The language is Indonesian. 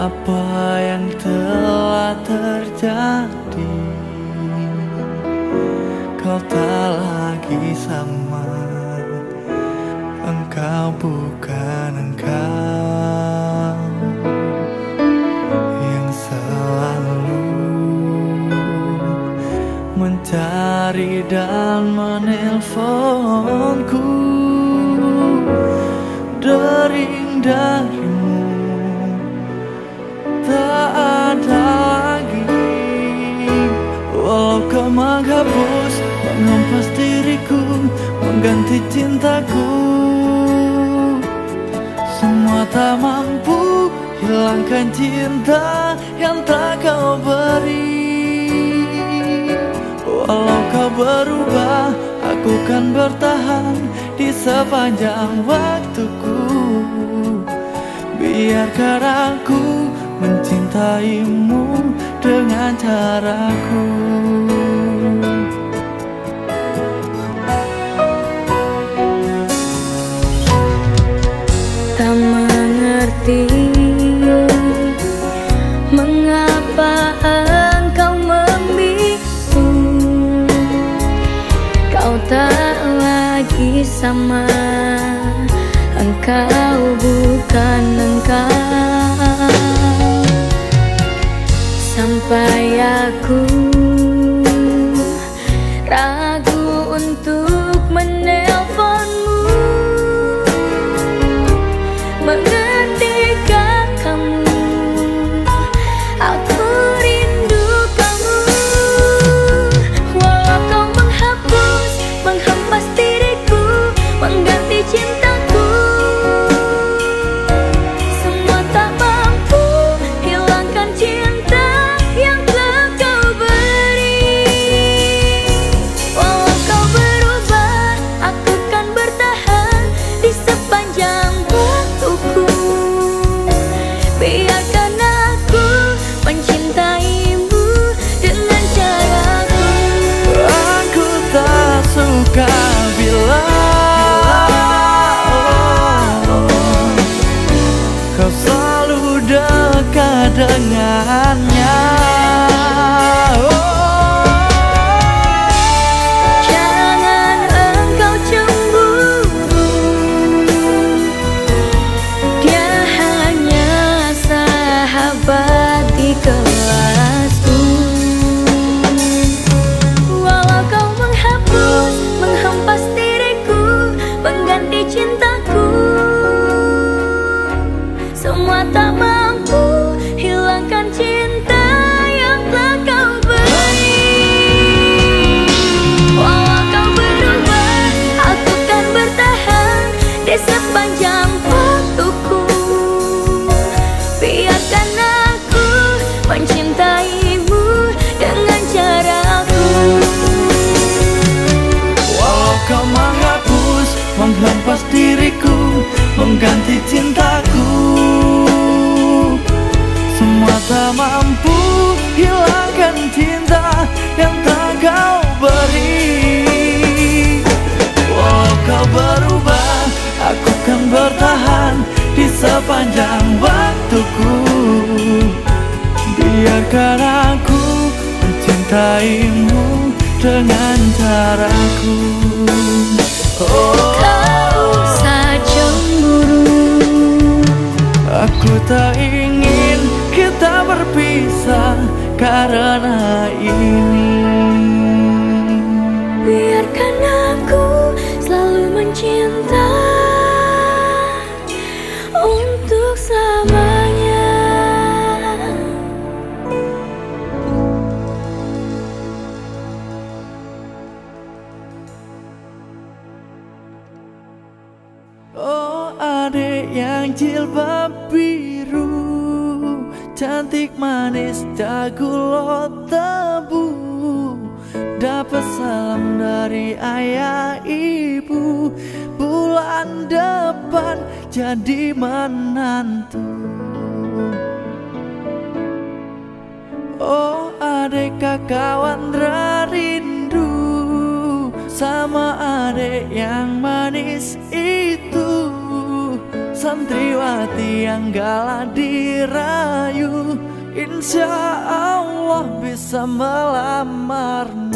apa yang telah terjadi? Kau tak lagi sama. Engkau bukan engkau Yang selalu Mencari dan menelponku. Dering darimu Menghempas diriku Mengganti cintaku. Semua tak mampu Hilangkan cinta Yang tak kau beri. Walau kau berubah Aku kan bertahan Di sepanjang waktuku. Biarkan aku mencintaimu dengan caraku mengerti Mengapa engkau membisu Kau tak lagi sama. Engkau bukan engkau. Sampai aku ragu untuk menelponmu Biarkan aku mencintaimu dengan caraku. Aku tak suka bila Kau selalu dekat dengannya cintaku Semua tak mampu hilangkan cinta yang telah kau beri Walau kau berubah, aku kan bertahan di sepanjang waktuku. Biarkan aku mencintaimu beri. Walau kau berubah Aku kan bertahan Di sepanjang waktuku. Biarkan aku mencintaimu dengan caraku. Oh, Kau usah cemburu. aku tak ingin kita berpisah karena ini Biarkan aku selalu mencinta untuk selamanya. Oh adik yang jilbab biru Cantik manis jago lo tebu Dapat salam dari ayah ibu. Bulan depan jadi menantu. Oh adik kawan rindu Sama adik yang manis itu. Santriwati yang galak dirayu Insya Allah bisa melamarmu